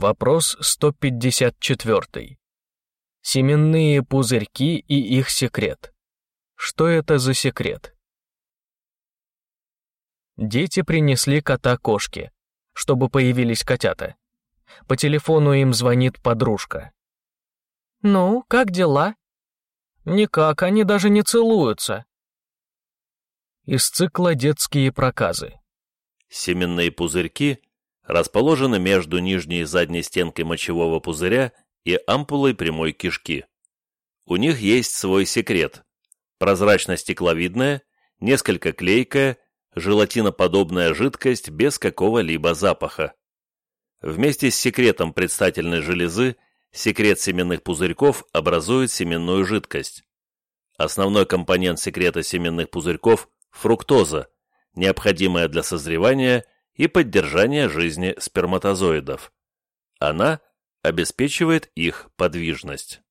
Вопрос 154. Семенные пузырьки и их секрет. Что это за секрет? Дети принесли кота кошке, чтобы появились котята. По телефону им звонит подружка. «Ну, как дела?» «Никак, они даже не целуются». Из цикла «Детские проказы». Семенные пузырьки расположены между нижней и задней стенкой мочевого пузыря и ампулой прямой кишки. У них есть свой секрет. Прозрачно-стекловидная, несколько клейкая, желатиноподобная жидкость без какого-либо запаха. Вместе с секретом предстательной железы секрет семенных пузырьков образует семенную жидкость. Основной компонент секрета семенных пузырьков – фруктоза, необходимая для созревания и поддержания жизни сперматозоидов. Она обеспечивает их подвижность.